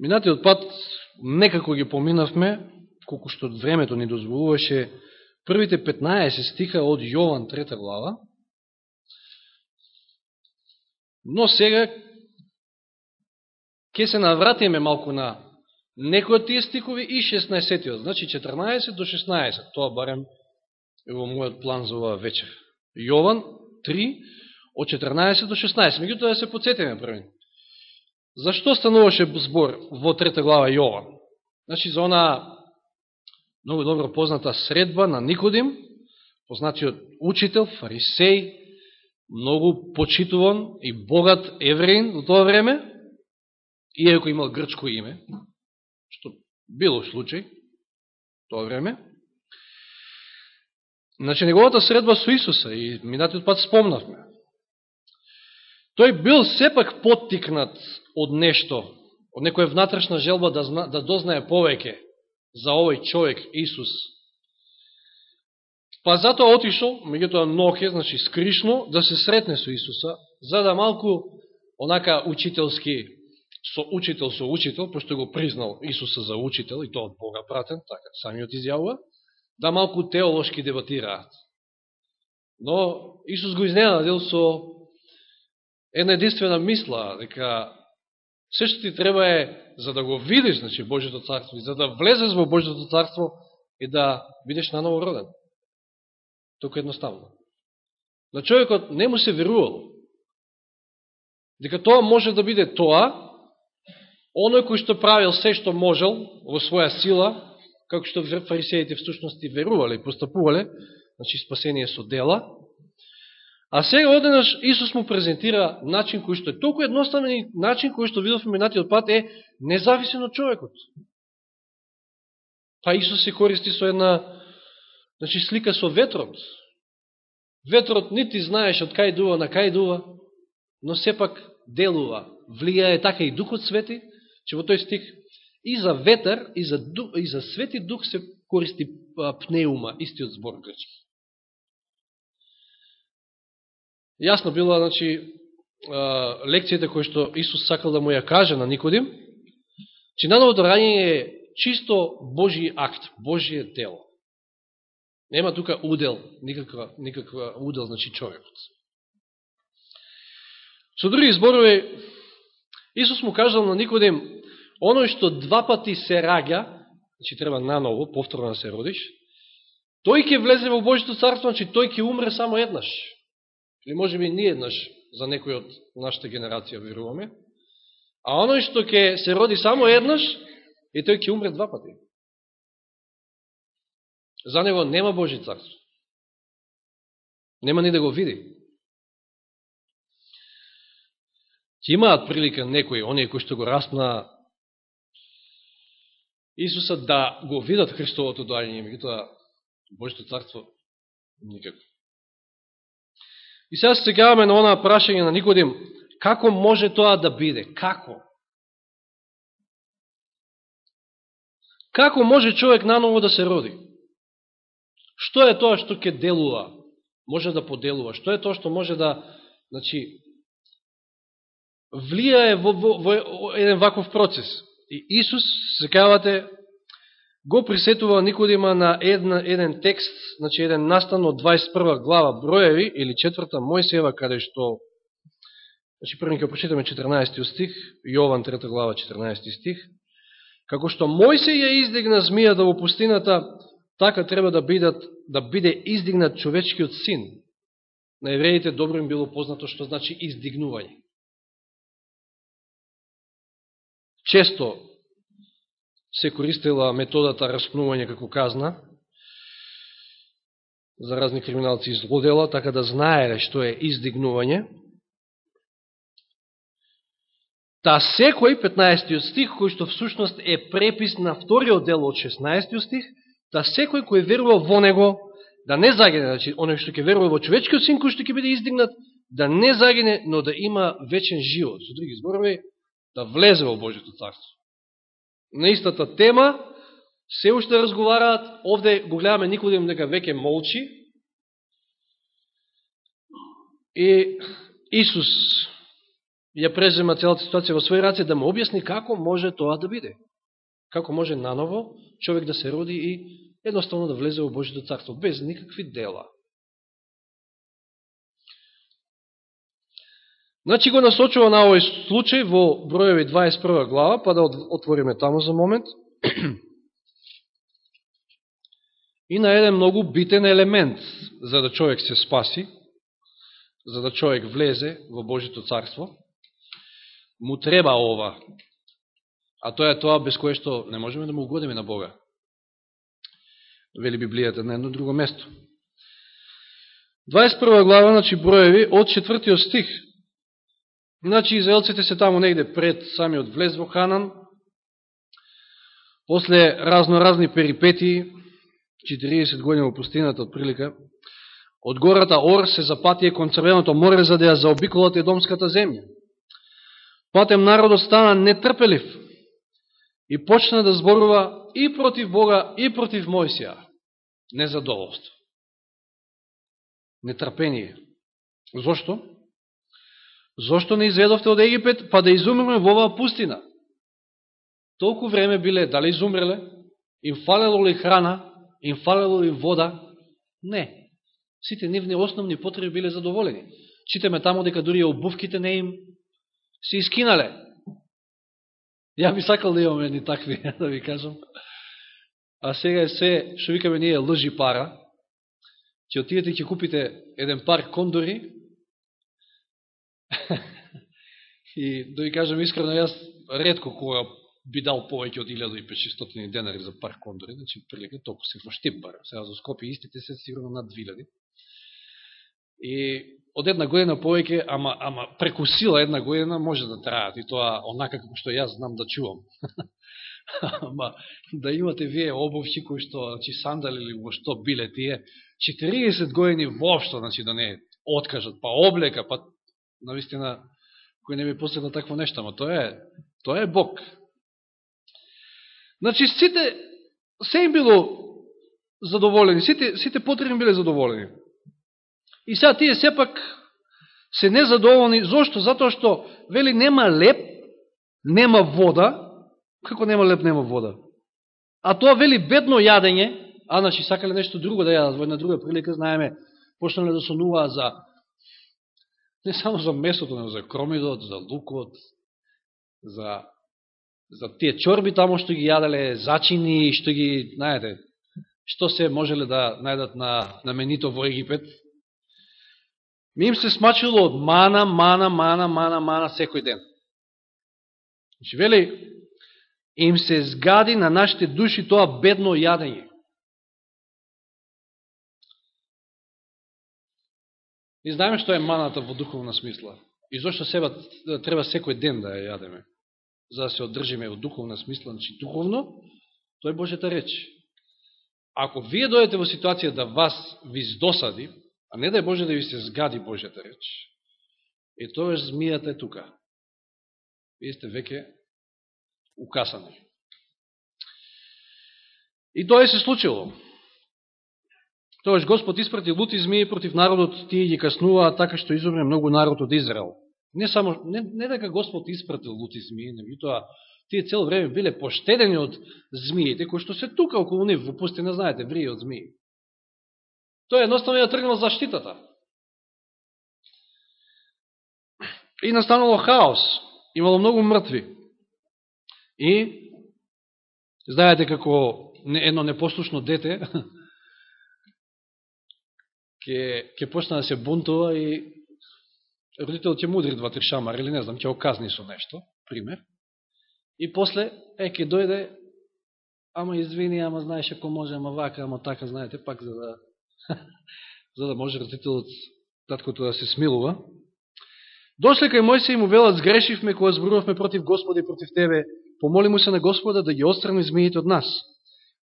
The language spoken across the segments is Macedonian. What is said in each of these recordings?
Минатиот пат некако ги поминавме, колку што времето ни дозволуваше, првите 15 стиха од Јован 3 глава, но сега ќе се навратиме малку на некои од тие стикови и 16-тиот, значи 14 до 16, тоа барем е во мојот план за оваа вечер. Јован 3, од 14 до 16. Меѓутоа да се подсетиме првен. Зашто стануваше збор во трета глава Јован? Значи, за она многу добро позната средба на Никодим, познатиот учител, фарисеј, многу почитуван и богат евреин во тоа време, иако имал грчко име, што било случај тоа време. Значи, неговата средба со Исуса, и минатиот пат спомнавме, тој бил сепак поттикнат од нешто, од некоја внатрешна желба да, зна, да дознае повеќе за овој човек, Исус. Па затоа отишол, меѓутоа ноќе, значи скришно, да се сретне со Исуса, за да малку, онака учителски, со учител со учител, пошто го признал Исуса за учител, и тоа од Бога пратен, така самиот изјавува, да малку теолошки дебатираат. Но Исус го изненадил со една единствена мисла, дека се што ти треба е, за да го видиш, значи, Божето царство, и за да влезеш во Божето царство, и да бидеш наново роден. Тук едноставно. На човекот не му се верувало. Дека тоа може да биде тоа, оној кој што правил се што можел во своја сила, како што фарисеите всушности верувале и постапувале, значи спасение со дела, А сега одеднаш Исус му презентира начин кој што е толку едноставен и начин кој што видовме минатиот пат е независен од човекот. Па Исус се користи со една значи, слика со ветрот. Ветрот нити знаеш од кај дува на кај дува, но сепак делува, влијае така и Духот Свети, че во тој стих и за ветер, и за, и за Свети Дух се користи пнеума, истиот збор грчки. Јасно била, значи, лекцијата која што Исус сакал да му ја каже на Никодим, че нановото раѓање е чисто Божи акт, Божие дело. Нема тука удел, никаква, никаква удел, значи човекот. Со други зборови, Исус му кажал на Никодим, оној што два пати се раѓа, значи треба наново, повторно да се родиш, тој ќе влезе во Божито царство, значи тој ќе умре само еднаш. Или може би ни еднаш за некој од нашата генерација веруваме. А оној што ќе се роди само еднаш, и тој ќе умре два пати. За него нема Божи царство. Нема ни да го види. Ќе имаат прилика некои, оние кои што го распна Исуса да го видат Христовото доаѓање, меѓутоа Божито царство никако. И сега се сегаваме на онаа прашање на Никодим, како може тоа да биде? Како? Како може човек наново да се роди? Што е тоа што ќе делува? Може да поделува? Што е тоа што може да, значи, влијае во, во, во еден ваков процес? И Исус, се кажавате, го присетува Никодима на една, еден текст, значи еден настан од 21 глава Броеви, или четврта Мојсева, каде што, значи први ќе прочитаме 14 стих, Јован 3 глава 14 стих, како што Мојсе ја издигна змијата во пустината, така треба да, бидат, да биде издигнат човечкиот син. На евреите добро им било познато што значи издигнување. Често се користела методата распнување како казна за разни криминалци и злодела, така да знаеле што е издигнување. Та секој 15 стих, кој што всушност е препис на вториот дел од 16 стих, та секој кој верува во него, да не загине, значи, оној што ќе верува во човечкиот син, кој што ќе биде издигнат, да не загине, но да има вечен живот. Со други зборови, да влезе во Божето царство на истата тема, се уште разговараат, овде го гледаме Никодим да дека веќе молчи, и Исус ја презема целата ситуација во своји раце да му објасни како може тоа да биде. Како може наново човек да се роди и едноставно да влезе во Божито царство, без никакви дела. Значи го насочува на овој случај во бројови 21 глава, па да отвориме таму за момент. И на еден многу битен елемент за да човек се спаси, за да човек влезе во Божито царство, му треба ова. А тоа е тоа без кое што не можеме да му угодиме на Бога. Вели Библијата на едно друго место. 21 глава, значи броеви, од четвртиот стих. Значи, израелците се таму негде пред самиот влез во Ханан, после разно-разни перипети, 40 години во пустината од прилика, од гората Ор се запатие кон Црвеното море за да ја заобиколат Едомската земја. Патем народот стана нетрпелив и почна да зборува и против Бога, и против Мојсија. Незадоволство. Нетрпение. Зошто? Зошто не изведовте од Египет, па да изумреме во оваа пустина? Толку време биле, дали изумреле? Им фалело ли храна? Им фалело ли вода? Не. Сите нивни основни потреби биле задоволени. Читаме тамо дека дури обувките не им се искинале. Ја би сакал да имаме ни такви, да ви кажам. А сега е се, што викаме ние, лжи пара. Ќе отидете и ќе купите еден пар кондори, и да ви кажам искрено, јас редко кога би дал повеќе од 1500 денари за пар кондори, значи прилика толку се во штип. Сега за Скопи истите се сигурно над 2000. И од една година повеќе, ама, ама преку сила една година може да траат и тоа онака како што јас знам да чувам. ама да имате вие обувки кои што, значи сандали или во што биле тие, 40 години воопшто, значи да не откажат, па облека, па навистина кој не би посетил такво нешто, ама тоа е, тоа е Бог. Значи, сите, се им било задоволени, сите, сите потребни биле задоволени. И сега тие сепак се незадоволни. Зошто? Затоа што, вели, нема леп, нема вода. Како нема леп, нема вода? А тоа вели бедно јадење, а значи сакале нешто друго да јадат во една друга прилика, знаеме, почнале да сонуваа за не само за месото, но за кромидот, за лукот, за за тие чорби тамо што ги јаделе, зачини, што ги, знаете, што се можеле да најдат на, на менито во Египет. Ми им се смачило од мана, мана, мана, мана, мана секој ден. Значи, вели, им се згади на нашите души тоа бедно јадење. И знаеме што е маната во духовна смисла. И зашто себе треба секој ден да ја јадеме за да се одржиме во духовна смисла, значи духовно, тој Божета реч. Ако вие дојдете во ситуација да вас ви здосади, а не да е Боже да ви се згади Божета реч, е тоа змијата е тука. Вие сте веќе укасани. И тоа се случило. Тоаш Господ испрати лути змии против народот, тие ги каснуваат така што изумре многу народ од Израел. Не само не, не дека Господ испратил лути змии, меѓутоа тие цело време биле поштедени од змиите кои што се тука околу нив во пустина, знаете, врие од змии. Тоа едноставно ја тргнал заштитата. И настанало хаос. Имало многу мртви. И знаете како едно непослушно дете ќе ќе почна да се бунтува и родител ќе мудри два-три шамар или не знам, ќе оказни со нешто, пример. И после, е, ќе дојде, ама извини, ама знаеш ако може, ама вака, ама така, знаете, пак за да, за да може родителот, таткото да се смилува. Дошле кај Мојсе и му велат, сгрешивме кога зборувавме против Господа и против Тебе, помоли му се на Господа да ги отстрани змиите од нас.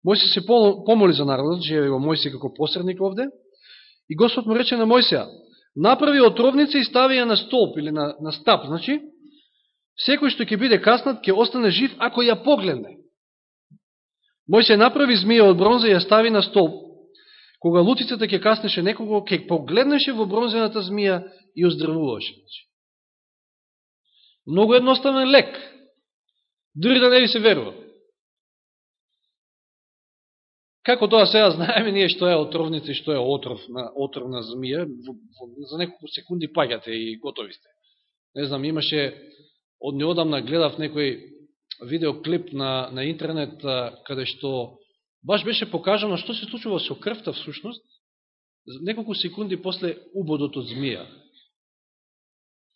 Мојсе се помоли за народот, живе во Мојсе како посредник овде, и Господ му рече на Мојсија, направи отровница и стави ја на столб или на, на стап. Значи, секој што ќе биде каснат, ќе остане жив ако ја погледне. Мојсија направи змија од бронза и ја стави на столб. Кога лутицата ќе каснеше некого, ќе погледнеше во бронзената змија и оздравуваше. Значи. Многу едноставен лек. Дори да не ви се верува. Како тоа сега знаеме ние што е отровница и што е отров на отровна змија, за неколку секунди паѓате и готови сте. Не знам, имаше од неодамна гледав некој видеоклип на, на интернет каде што баш беше покажано што се случува со крвта всушност неколку секунди после убодот од змија.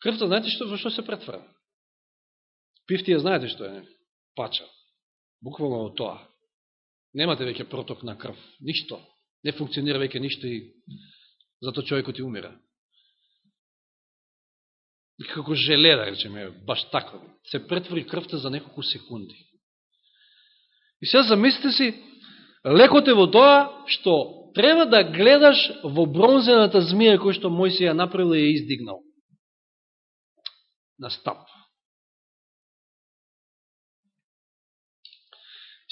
Крвта, знаете што, во што се претвара? Пифтија, знаете што е? Пача. Буквално тоа. Немате веќе проток на крв. Ништо. Не функционира веќе ништо и зато човекот и умира. И како желе, да речеме, баш така. Се претвори крвта за неколку секунди. И сега замислите си, лекот е во тоа што треба да гледаш во бронзената змија која што Мојсија ја направил и ја издигнал. На стап.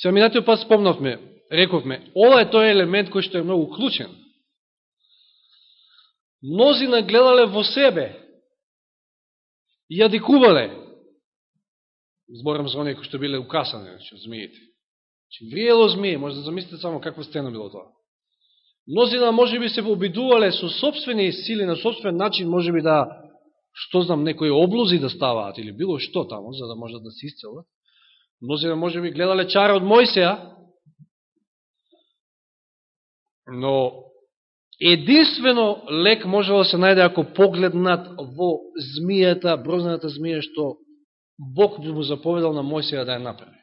Сега минатиот пат спомнавме, рековме, ова е тој елемент кој што е многу клучен. Мнози нагледале во себе, јадикувале, зборам за оние кои што биле укасани, значи, змиите. Значи, Че вриело змие, може да замислите само каква стена било тоа. Мнозина може би се обидувале со собствени сили, на собствен начин, може би да, што знам, некои облози да ставаат, или било што тамо, за да можат да се исцелат. Мнозина може би гледале чара од Мојсеја, но единствено лек може да се најде ако погледнат во змијата, брозната змија, што Бог би му заповедал на Мојсеја да ја направи.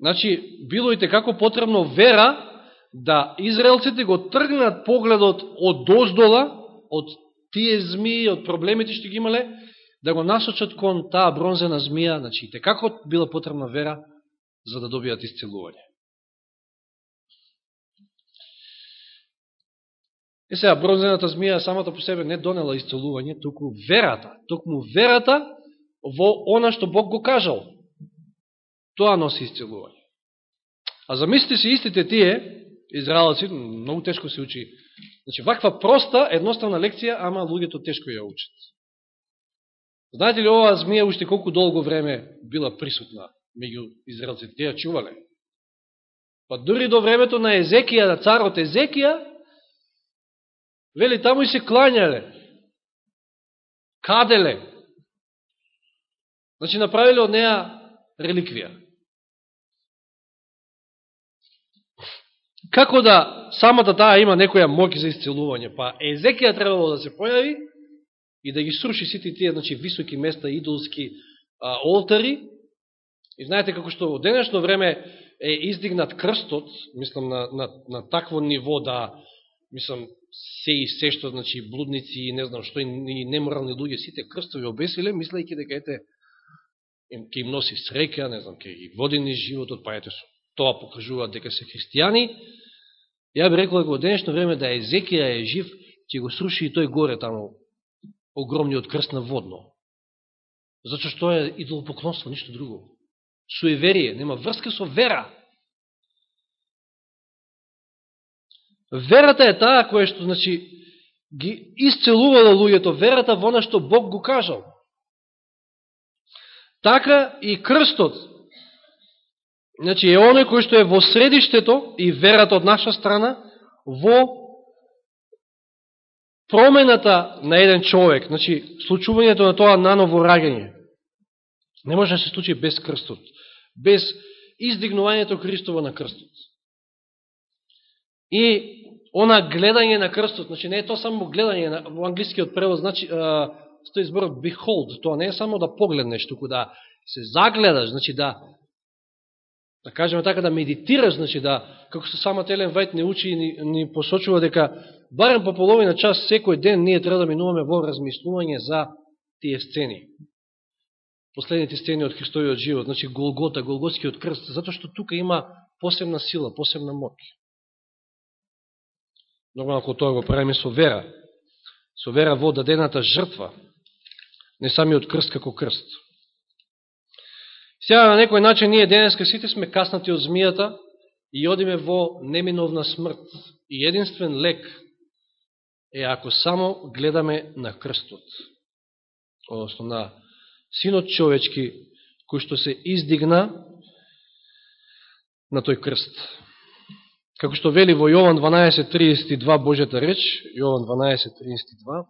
Значи, било и како потребно вера да израелците го тргнат погледот од доздола, од тие змии, од проблемите што ги имале, да го насочат кон таа бронзена змија, значи, те како била потребна вера за да добијат исцелување. Е сега, бронзената змија самата по себе не донела исцелување, туку верата, токму верата во она што Бог го кажал. Тоа носи исцелување. А замислите се истите тие, израелци, многу тешко се учи. Значи, ваква проста, едноставна лекција, ама луѓето тешко ја учат. Знаете ли оваа змија уште колку долго време била присутна меѓу израелците? Те ја чувале. Па дури до времето на Езекија, на царот Езекија, вели таму и се клањале. Каделе. Значи направиле од неа реликвија. Како да самата таа има некоја моќ за исцелување? Па Езекија требало да се појави и да ги сруши сите тие значи, високи места, идолски а, олтари. И знаете како што во денешно време е издигнат крстот, мислам на, на, на такво ниво да, мислам, се и се што, значи, блудници и не знам што, и неморални луѓе, сите крстови обесиле, мислејќи дека ете, ке им носи среќа, не знам, ке ги води ни животот, па ете тоа покажуваат дека се христијани. Ја би рекол дека во денешно време да Езекија е жив, ќе го сруши и тој горе таму огромниот крст на водно. Зато што е идолопоклонство, ништо друго. Суеверие, нема врска со вера. Верата е таа која што, значи, ги исцелувала луѓето, верата во она што Бог го кажал. Така и крстот, значи, е оној кој што е во средиштето и верата од наша страна во промената на еден човек, значи, случувањето на тоа наново раѓање, не може да се случи без крстот, без издигнувањето Христово на крстот. И она гледање на крстот, значи не е тоа само гледање, во англискиот превод, значи, стои зборот behold, тоа не е само да погледнеш, туку да се загледаш, значи да да кажеме така, да медитираш, значи да, како се сама Телен Вајт не учи и ни, ни посочува дека барем по половина час секој ден ние треба да минуваме во размислување за тие сцени. Последните сцени од Христојот живот, значи Голгота, Голготскиот крст, затоа што тука има посебна сила, посебна моќ. Нормално ако тоа го правиме со вера, со вера во дадената жртва, не самиот крст како крст. Сега на некој начин ние денеска сите сме каснати од змијата и одиме во неминовна смрт. И единствен лек е ако само гледаме на крстот. односно на Синот човечки, кој што се издигна на тој крст. Како што вели во Јован 12.32 Божјата реч, Јован 12.32,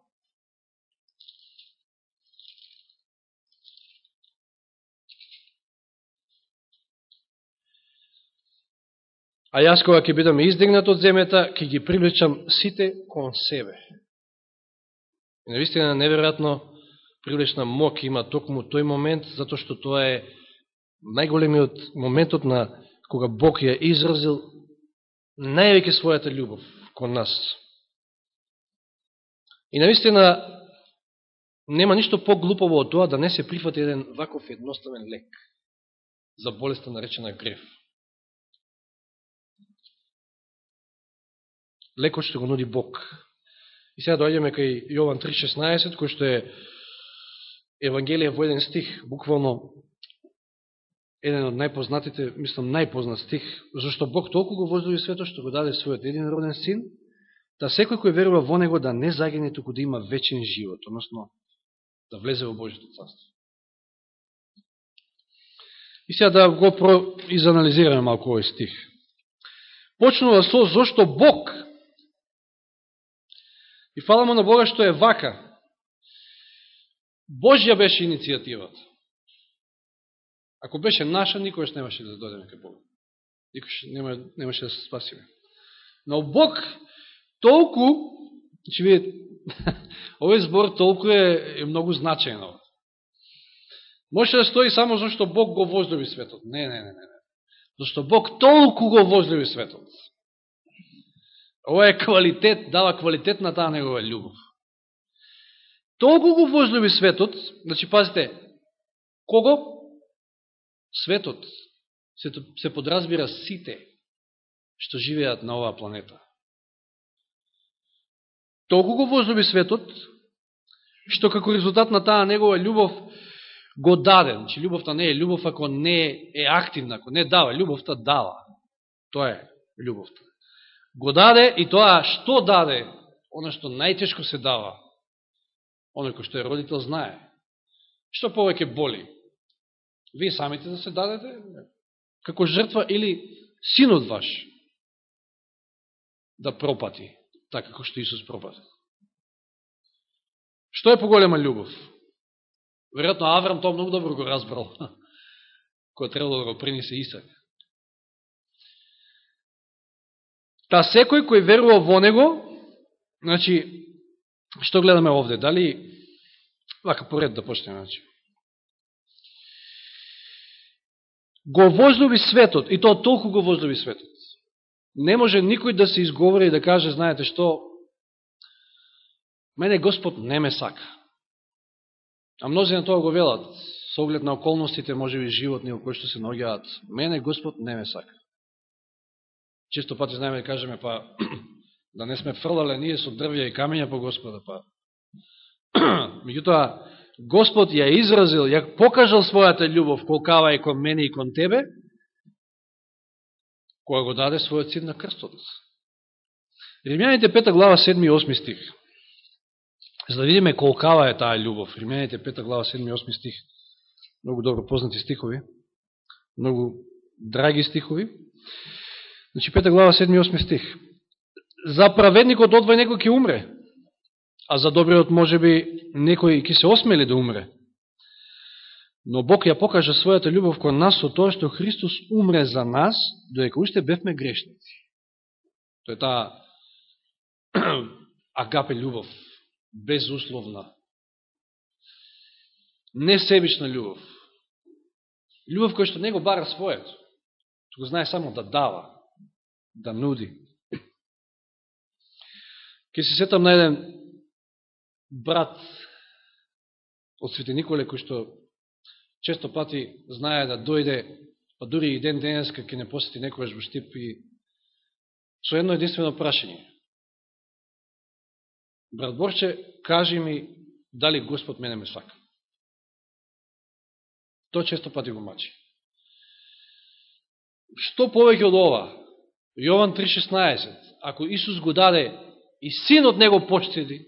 А јас кога ќе бидам издигнат од земјата, ќе ги привлечам сите кон себе. И наистина неверојатно привлечна мок има токму тој момент, затоа што тоа е најголемиот моментот на кога Бог ја изразил највеќе својата љубов кон нас. И наистина нема ништо поглупово од тоа да не се прифати еден ваков едноставен лек за болеста наречена греф. Лекот што го нуди Бог. И сега дојдеме кај Јован 3.16, кој што е Евангелие во еден стих, буквално еден од најпознатите, мислам најпознат стих, зашто Бог толку го возлюби свето што го даде својот един роден син, да секој кој верува во него да не загине, туку да има вечен живот, односно да влезе во Божито царство. И сега да го изанализираме малку овој стих. Почнува со зашто Бог И фала на Бога што е вака. Божја беше иницијативата. Ако беше наша, никојаш немаше да дојдеме кај Бога. Никојаш нема, немаше да се спасиме. Но Бог толку, ќе видите, овој збор толку е, е многу значајно. Може да стои само зашто Бог го возлюби светот. Не, не, не, не. Зашто Бог толку го возлюби светот. Ова е квалитет, дава квалитет на таа негова љубов. Толку го возлюби светот, значи пазите, кого? Светот се, се подразбира сите што живеат на оваа планета. Толку го возлюби светот, што како резултат на таа негова љубов го даде. Значи, љубовта не е љубов ако не е активна, ако не дава. Љубовта дава. Тоа е љубовта го даде и тоа што даде, оно што најтешко се дава, оно кој што е родител знае. Што повеќе боли? Вие самите да се дадете како жртва или синот ваш да пропати, така како што Исус пропати. Што е поголема љубов? Веројатно Аврам тоа многу добро го разбрал, кој требало да го принесе Исак. Та секој кој верува во него, значи, што гледаме овде? Дали, вака поред да почнеме, значи. Го возлюби светот, и тоа толку го возлюби светот. Не може никој да се изговори и да каже, знаете што, мене Господ не ме сака. А мнози на тоа го велат, со оглед на околностите, може би животни, кои што се ногјаат, мене Господ не ме сака. Често пати знаеме да кажеме, па, да не сме фрлале ние со дрвја и камења по Господа, па. Меѓутоа, Господ ја изразил, ја покажал својата љубов, колкава е кон мене и кон тебе, која го даде својот син на крстот. Римјаните 5 глава 7 и 8 стих. За да видиме колкава е таа љубов. Римјаните 5 глава 7 и 8 стих. Многу добро познати стихови. Многу драги стихови. Значи, пета глава, 7 и 8 стих. За праведникот одвај некој ќе умре, а за добриот може би некој ќе се осмели да умре. Но Бог ја покажа својата љубов кон нас со тоа што Христос умре за нас, доека уште бевме грешници. Тоа е таа агапе љубов, безусловна. Несебична љубов. Љубов која што него бара својот, Го знае само да дава да нуди. Ке се сетам на еден брат од Свети Николе, кој што често пати знае да дојде, па дури и ден денеска ке не посети некојаш во Штип и со едно единствено прашање. Брат Борче, кажи ми дали Господ мене ме сака. Тоа често пати го мачи. Што повеќе од ова? Јован 3.16, ако Исус го даде и синот него почтеди,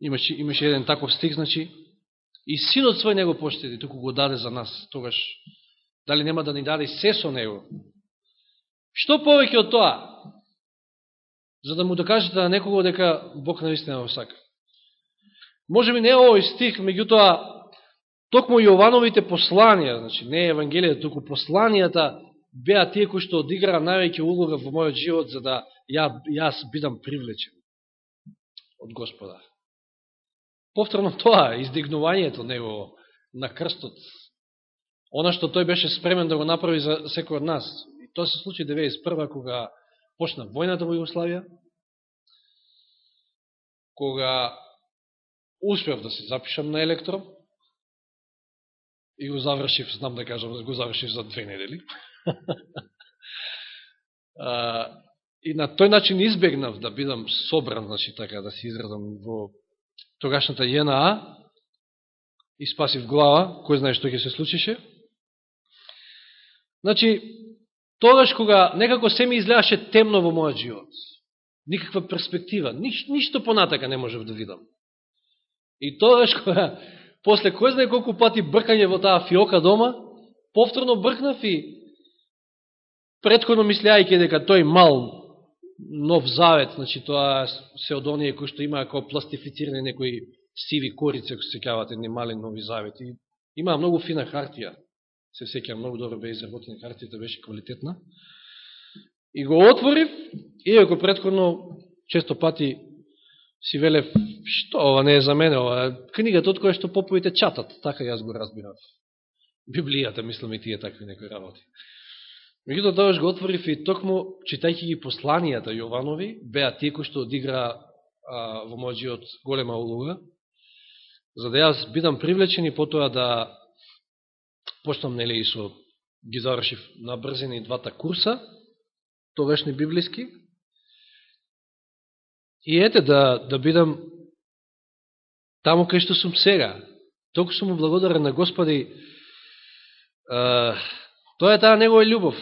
Имаше, имаше еден таков стих, значи, и синот свој него поштеди, току го даде за нас, тогаш, дали нема да ни даде се со него. Што повеќе од тоа? За да му докажете на некого дека Бог наистина го сака. Може би не е овој стих, меѓутоа, токму Јовановите посланија, значи не е Евангелијата, туку посланијата, беа тие кои што одиграа највеќе улога во мојот живот, за да ја, јас бидам привлечен од Господа. Повторно тоа, издигнувањето него на крстот, она што тој беше спремен да го направи за секој од нас. И тоа се случи 91 кога почна војната во Југославија, кога успев да се запишам на електро и го завршив, знам да кажам, го завршив за две недели и на тој начин избегнав да бидам собран, значи така да се изразам во тогашната ЈНА и спасив глава, кој знае што ќе се случише. Значи, тогаш кога некако се ми изгледаше темно во мојот живот, никаква перспектива, ниш, ништо понатака не можев да видам. И тогаш кога, после кој знае колку пати бркање во таа фиока дома, повторно бркнав и предходно мислеајќи дека тој мал нов завет, значи тоа се од оние кои што имаа како пластифицирани некои сиви корице, ако се кавате, не мали нови завети. Има многу фина хартија, се секија многу добро бе изработена хартијата, беше квалитетна. И го отворив, иако предходно често пати си велев, што ова не е за мене, ова книгата од која што поповите чатат, така јас го разбирав. Библијата, мислам и тие такви некои работи. Меѓуто тогаш го отворив и токму, читајќи ги посланијата Јованови, беа тие кои што одигра а, во мојот голема улога, за да јас бидам привлечен и потоа да почнам, нели, и со ги завршив на брзини двата курса, тогашни библиски, и ете да, да бидам таму кај што сум сега. Толку сум благодарен на Господи, а, Тоа е таа негова љубов.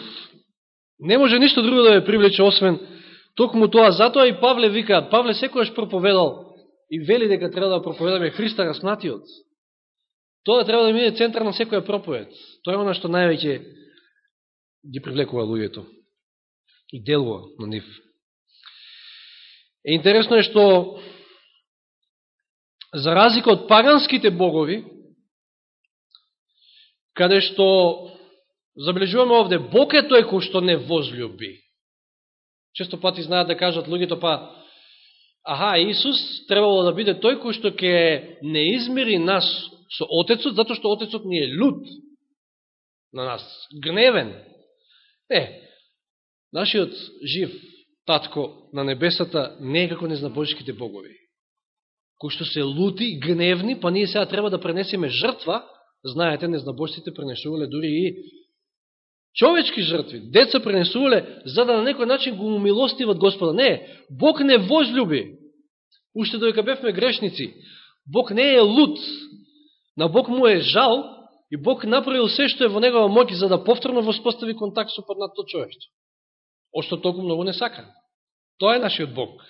Не може ништо друго да ја привлече, освен токму тоа. Затоа и Павле вика, Павле секојаш проповедал и вели дека треба да проповедаме Христа раснатиот. Тоа треба да биде центар на секоја проповед. Тоа е она што највеќе ги привлекува луѓето и делува на нив. Е интересно е што за разлика од паганските богови, каде што Забележуваме овде, Бог е тој кој што не возлюби. Често пати знаат да кажат луѓето, па, аха, Исус требало да биде тој кој што ќе не измери нас со Отецот, затоа што Отецот ни е луд на нас, гневен. Е, нашиот жив татко на небесата не е како незнабожските богови, кои што се лути, гневни, па ние сега треба да пренесеме жртва, знаете, незнабожците пренесувале дури и човечки жртви, деца пренесувале, за да на некој начин го умилостиват Господа. Не, Бог не возлюби. Уште дојка бевме грешници. Бог не е луд. На Бог му е жал и Бог направил се што е во негова моќ за да повторно воспостави контакт со паднато човештво. Ошто толку многу не сака. Тоа е нашиот Бог.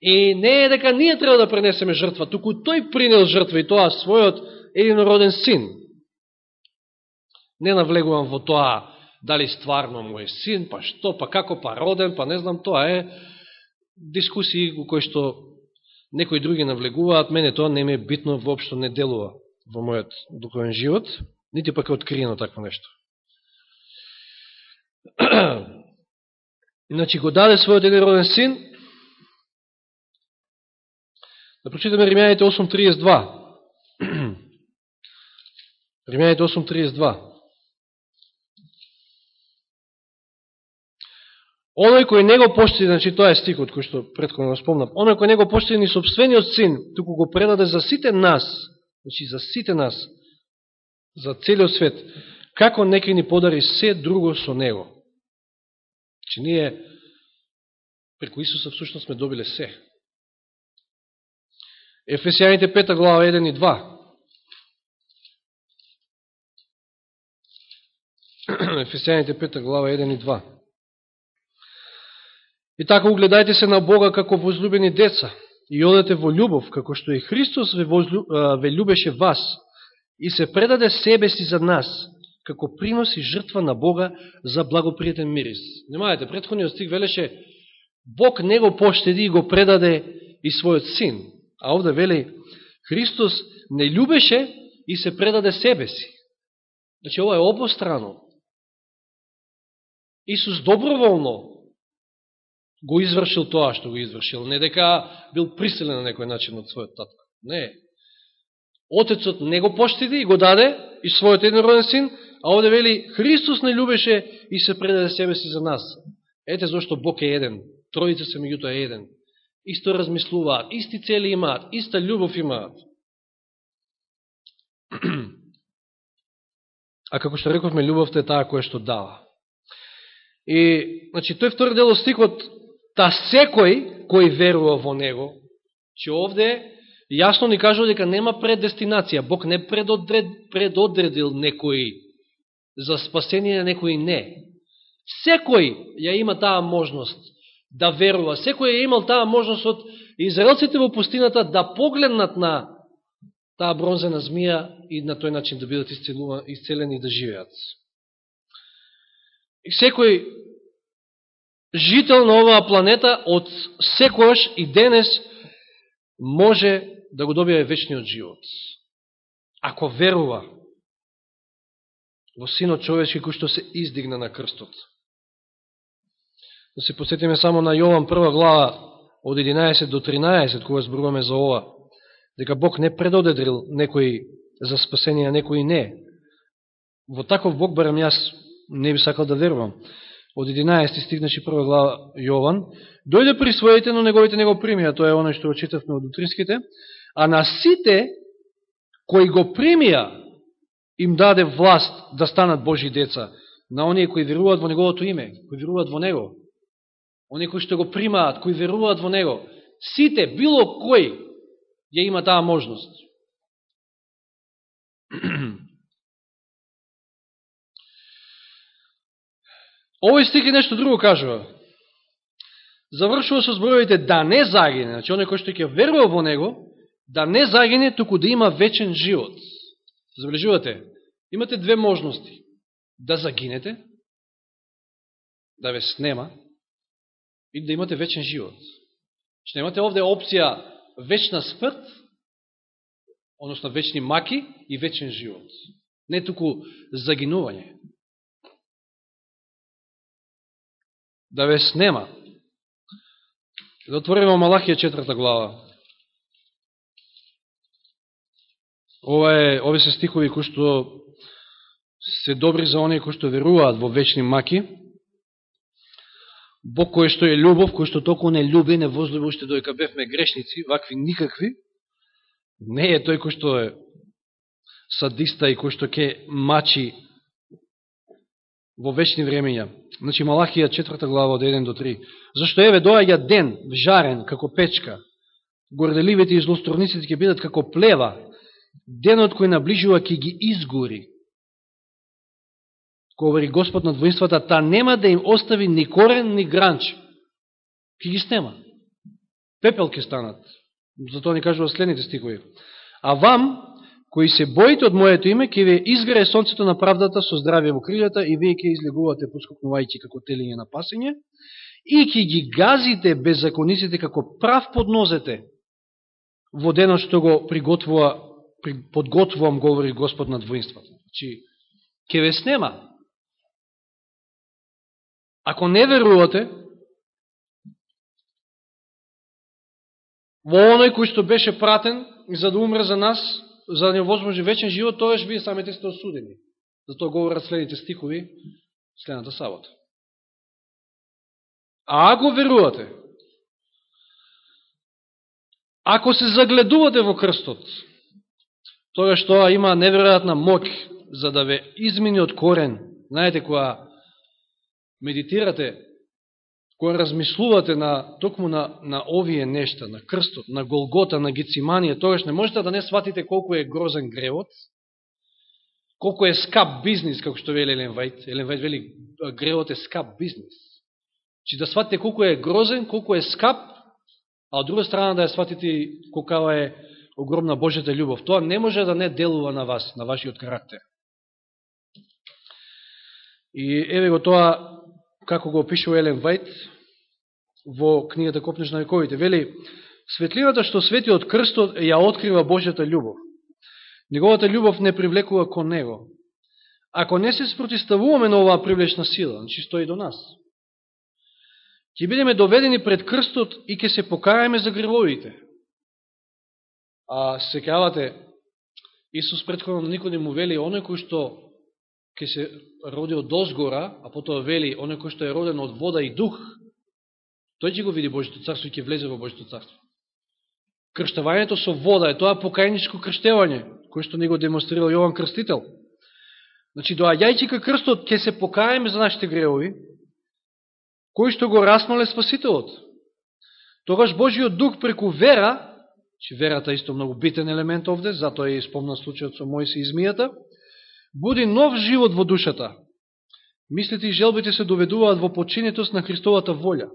И не е дека ние треба да пренесеме жртва, туку тој принел жртва и тоа својот единороден син. Не навлегувам во тоа дали стварно му е син, па што, па како, па роден, па не знам, тоа е дискусии во кои што некои други навлегуваат, мене тоа не ми е битно, воопшто не делува во мојот духовен живот, нити пак е откриено такво нешто. Значи, го даде својот еден роден син, да прочитаме Римјаните 8.32. Римјаните 8.32. Оној кој не го почти, значи тоа е стикот кој што предходно да спомнам, оној кој не го почти ни собствениот син, туку го предаде за сите нас, значи за сите нас, за целиот свет, како некој ни подари се друго со него. Значи ние преку Исуса всушност сме добиле се. Ефесијаните 5 глава 1 и 2. Ефесијаните 5 глава 1 и 2. И така угледајте се на Бога како возлюбени деца и одете во љубов, како што и Христос ве, возлю, ве любеше вас и се предаде себе си за нас, како принос и жртва на Бога за благопријатен мирис. Немајте, предходниот стих велеше Бог не го поштеди и го предаде и својот син. А овде вели Христос не любеше и се предаде себе си. Значи, ова е обострано. Исус доброволно го извршил тоа што го извршил. Не дека бил приселен на некој начин од својот татко. Не. Отецот не го поштиди и го даде и својот еднороден син, а овде вели Христос не любеше и се предаде себе си за нас. Ете зашто Бог е еден. Троица се меѓутоа е еден. Исто размислуваат, исти цели имаат, иста љубов имаат. А како што рековме, љубовта е таа која што дава. И, значи, тој втори дел од стикот, та секој кој верува во него, че овде јасно ни кажува дека нема предестинација. Бог не предодред, предодредил некој за спасение, на некој не. Секој ја има таа можност да верува. Секој ја имал таа можност од израелците во пустината да погледнат на таа бронзена змија и на тој начин да бидат исцелени и да живеат. И секој жител на оваа планета од секојаш и денес може да го добие вечниот живот. Ако верува во Синот човечки кој што се издигна на крстот. Да се посетиме само на Јован прва глава од 11 до 13, кога зборуваме за ова дека Бог не предодедрил некој за спасение, а некои не. Во таков Бог, барам јас, не би сакал да верувам. Од 11 стигнаше прва глава Јован. Дојде при своите, но неговите не го примија. Тоа е оно што очитавме од утринските. А на сите кои го примија, им даде власт да станат Божи деца. На оние кои веруваат во Неговото име, кои веруваат во Него. Оние кои што го примаат, кои веруваат во Него. Сите, било кој, ја има таа можност. Овој стик е нешто друго кажува. Завршува со зборовите да не загине, значи оној кој што ќе верува во него, да не загине, туку да има вечен живот. Забележувате, имате две можности. Да загинете, да ве снема, и да имате вечен живот. Што немате овде опција вечна смрт, односно вечни маки и вечен живот. Не туку загинување. Да ве снема. Да отвориме Малахија четврта глава. Ова е, овие се стихови кои што се добри за оние кои што веруваат во вечни маки. Бог кој што е љубов, кој што толку не љуби, не возлюби уште дојка бевме грешници, вакви никакви, не е тој кој што е садиста и кој што ке мачи во вечни времења. Значи Малахија 4 глава од 1 до 3. Зашто еве доаѓа ден жарен како печка, горделивите и злосторниците ќе бидат како плева, денот кој наближува ќе ги изгори говори Господ на воинствата, та нема да им остави ни корен, ни гранч. Ки ги снема. Пепел ке станат. Затоа ни кажува следните стикови. А вам, кои се боите од моето име, ке ве изгре сонцето на правдата со здравје во крилјата и вие ке излегувате подскокнувајќи како телиње на пасење и ке ги газите беззакониците како прав поднозете во денот што го приготвува, подготвувам, говори Господ на двоинствата. Значи, ке ве снема. Ако не верувате во оној кој што беше пратен за да умре за нас, за да не возможи вечен живот, тоаш вие самите сте осудени. Затоа говорат следните стихови следната сабота. А ако верувате, ако се загледувате во крстот, тоа што има неверојатна моќ за да ве измени од корен, знаете, која медитирате, кога размислувате на токму на, на овие нешта, на крстот, на Голгота, на Гециманија, тогаш не можете да не сватите колку е грозен гревот, колку е скап бизнис, како што вели Елен Вајт. Елен Вајт вели, гревот е скап бизнис. Чи да сватите колку е грозен, колку е скап, а од друга страна да ја сватите колкава е огромна Божјата љубов. Тоа не може да не делува на вас, на вашиот карактер. И еве го тоа, како го опишува Елен Вајт во книгата Копнеш на вековите. Вели, светлината што свети од крстот ја открива Божјата љубов. Неговата љубов не привлекува кон него. Ако не се спротиставуваме на оваа привлечна сила, значи стои до нас, ќе бидеме доведени пред крстот и ќе се покајаме за гревовите. А се кавате, Исус предходно никој не му вели оној кој што ќе се роди од озгора, а потоа вели оне кој што е роден од вода и дух, тој ќе го види Божито царство и ќе влезе во Божито царство. Крштавањето со вода е тоа покајничко крштевање, кој што не го демонстрирал Јован Крстител. Значи, доаѓајќи ка крстот, ќе се покаеме за нашите греови, кој што го расмале Спасителот. Тогаш Божиот Дух преку вера, че верата е исто многу битен елемент овде, затоа е спомна случајот со Мојси и змијата, буди нов живот во душата. Мислите и желбите се доведуваат во починетост на Христовата волја.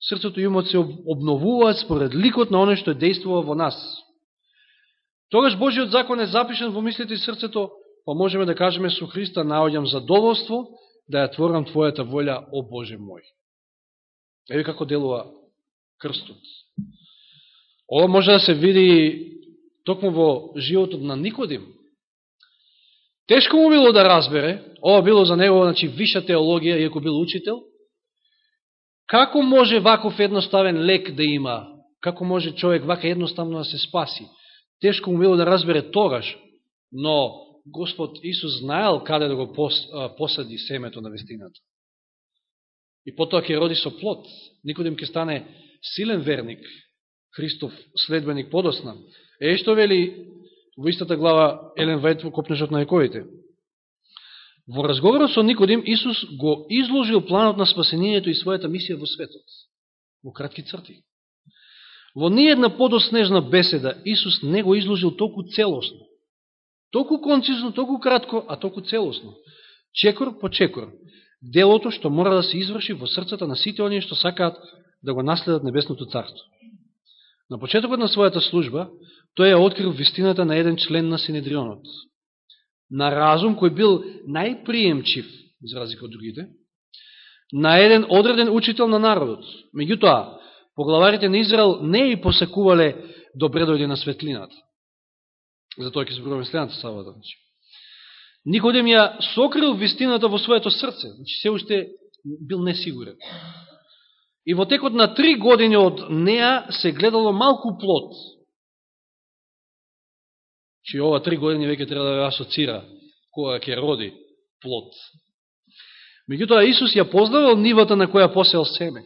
Срцето и умот се обновуваат според ликот на оно што е действува во нас. Тогаш Божиот закон е запишен во мислите и срцето, па можеме да кажеме со Христа наоѓам задоволство да ја творам Твојата волја, о Боже мој. Еви како делува крстот. Ова може да се види токму во животот на Никодим. Тешко му било да разбере, ова било за него, значи, виша теологија, иако бил учител, како може ваков едноставен лек да има, како може човек вака едноставно да се спаси. Тешко му било да разбере тогаш, но Господ Исус знаел каде да го посади семето на вестината. И потоа ќе роди со плод. Никодим ќе стане силен верник, Христов следбеник подосна. Е, што вели во истата глава Елен Вајт во Копнешот на ековите. Во разговорот со Никодим, Исус го изложил планот на спасението и својата мисија во светот. Во кратки црти. Во ниједна подоснежна беседа Исус не го изложил толку целосно. Толку концизно, толку кратко, а толку целосно. Чекор по чекор делото што мора да се изврши во срцата на сите оние што сакаат да го наследат Небесното Царство. На почетокот на својата служба, тој ја открил вистината на еден член на Синедрионот. На разум кој бил најприемчив, за разлика од другите, на еден одреден учител на народот. Меѓутоа, поглаварите на Израел не и посакувале добре дојде на светлината. Затоа ќе зборуваме следната сабата. Значи. Никодем ја сокрил вистината во своето срце, значи се уште бил несигурен. И во текот на три години од неа се гледало малку плод че ова три години веќе треба да ја асоцира кога ќе роди плод. Меѓутоа Исус ја познавал нивата на која посел семе.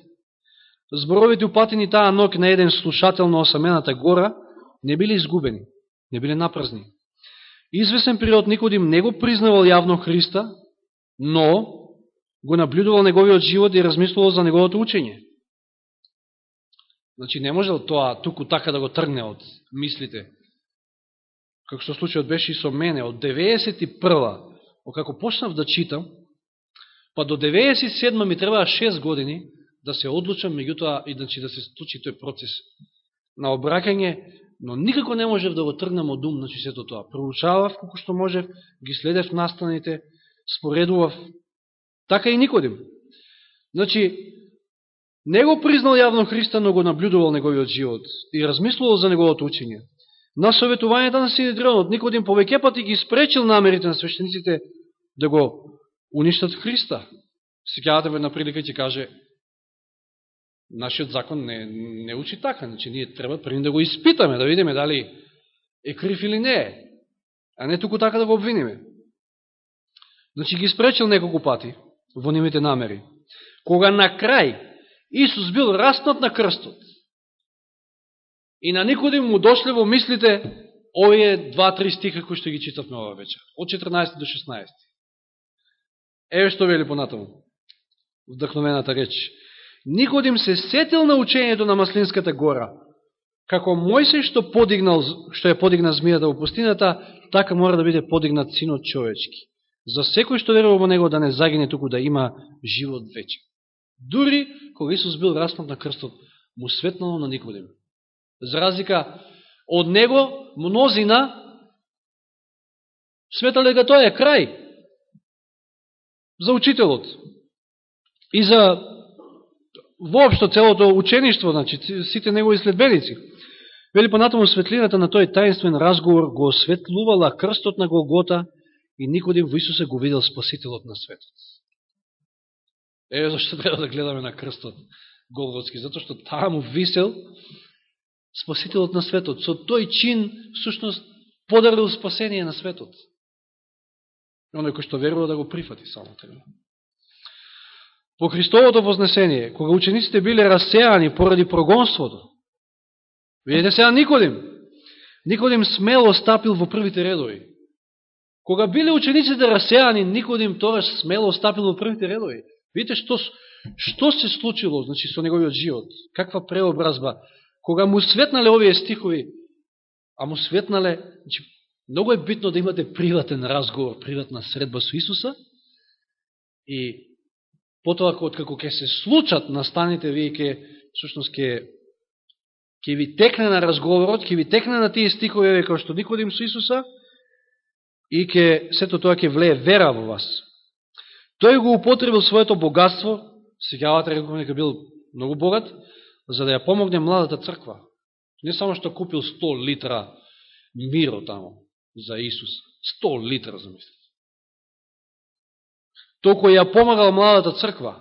Зборовите упатени таа ног на еден слушател на осамената гора не били изгубени, не биле напразни. Извесен период Никодим не го признавал јавно Христа, но го наблюдувал неговиот живот и размислувал за неговото учење. Значи не можел тоа туку така да го тргне од мислите. Како што случајот беше и со мене, од 91-а, како почнав да читам, па до 97 ми требаа 6 години да се одлучам, меѓутоа и значи, да се случи тој процес на обракање но никако не можев да го тргнам од ум, значи сето тоа. Проучавав колко што можев, ги следев настаните, споредував. Така и Никодим. Значи, не го признал јавно Христа, но го наблюдувал неговиот живот и размислувал за неговото учење. На советувањата на Синедрионот, Никодим повеќе пати ги спречил намерите на свещениците да го уништат Христа. Секјавате една прилика ќе каже, Нашиот закон не, не учи така, значи ние треба први да го испитаме, да видиме дали е крив или не е, а не туку така да го обвиниме. Значи ги спречил неколку пати во нивните намери. Кога на крај Исус бил раснат на крстот и на никоди му дошле во мислите овие два-три стиха кои што ги читавме ова вечер, од 14 до 16. Еве што вели понатаму, вдъхновената реч. Никодим се сетил на учењето на Маслинската гора. Како Мојсей што подигнал, што ја подигна змијата во пустината, така мора да биде подигнат синот човечки. За секој што верува во него да не загине туку да има живот вече. Дури кога Исус бил распнат на крстот, му светнало на Никодим. За разлика од него, мнозина сметале дека тоа е крај за учителот и за воопшто целото учеништво, значи сите негови следбеници. Вели понатаму светлината на тој таинствен разговор го осветлувала крстот на Голгота и Никодим во Исуса го видел спасителот на светот. Еве зашто треба да гледаме на крстот Голготски, затоа што таму висел спасителот на светот. Со тој чин, всушност, подарил спасение на светот. Оној кој што верува да го прифати само така. треба. По Христовото вознесение, кога учениците биле расеани поради прогонството, видите сега Никодим, Никодим смело стапил во првите редови. Кога биле учениците расеани, Никодим тогаш смело стапил во првите редови. Видите што, што се случило значи, со неговиот живот, каква преобразба. Кога му светнале овие стихови, а му светнале, значи, многу е битно да имате приватен разговор, приватна средба со Исуса, и потоа како ќе се случат настаните, вие ќе, всушност, ќе, ќе ви текне на разговорот, ќе ви текне на тие стикови, како што Никодим со Исуса, и ќе, сето тоа ќе влее вера во вас. Тој го употребил своето богатство, сегавата реков нека бил многу богат, за да ја помогне младата црква. Не само што купил 100 литра миро тамо за Исус. 100 литра, замислите толку ја помагал младата црква,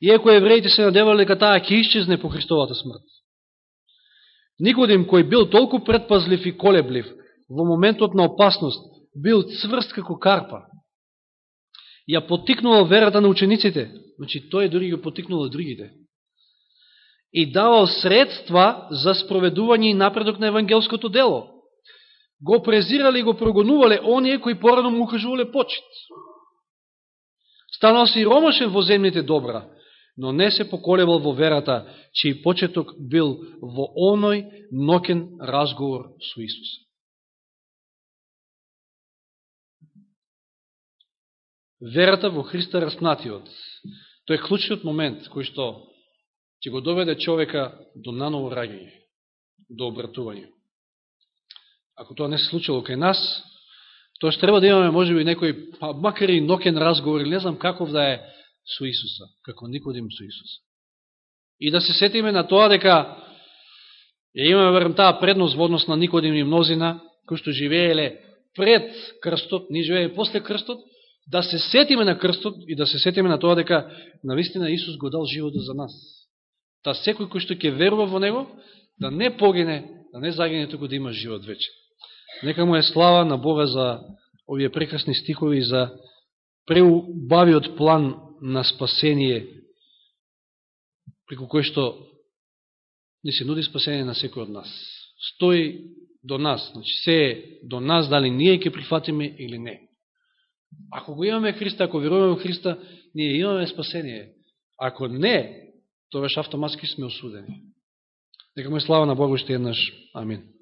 иако евреите се надевали дека таа ќе исчезне по Христовата смрт. Никодим, кој бил толку предпазлив и колеблив, во моментот на опасност, бил цврст како карпа, ја потикнувал верата на учениците, значи тој дори ги потикнувал другите, и давал средства за спроведување и напредок на евангелското дело. Го презирали и го прогонувале оние кои порано му укажувале почет. Станал и ромашен во земните добра, но не се поколебал во верата, чиј почеток бил во оној нокен разговор со Исус. Верата во Христа раснатиот Тој е клучниот момент кој што ќе го доведе човека до наново раѓање, до обратување. Ако тоа не се случило кај нас, Тоа што треба да имаме, може би, некој, па, макар и нокен разговор, не знам каков да е со Исуса, како Никодим со Исуса. И да се сетиме на тоа дека ја имаме, верам, таа предност во однос на Никодим и мнозина, кои што живееле пред крстот, ни живееле после крстот, да се сетиме на крстот и да се сетиме на тоа дека навистина Исус го дал живото за нас. Та секој кој што ќе верува во Него, да не погине, да не загине, туку да има живот вече. Нека му е слава на Бога за овие прекрасни стихови, за преубавиот план на спасение, преку кој што ни се нуди спасение на секој од нас. Стои до нас, значи се е до нас дали ние ќе прифатиме или не. Ако го имаме Христа, ако веруваме во Христа, ние имаме спасение. Ако не, тоа автоматски сме осудени. Нека му е слава на Богу, уште еднаш. Амин.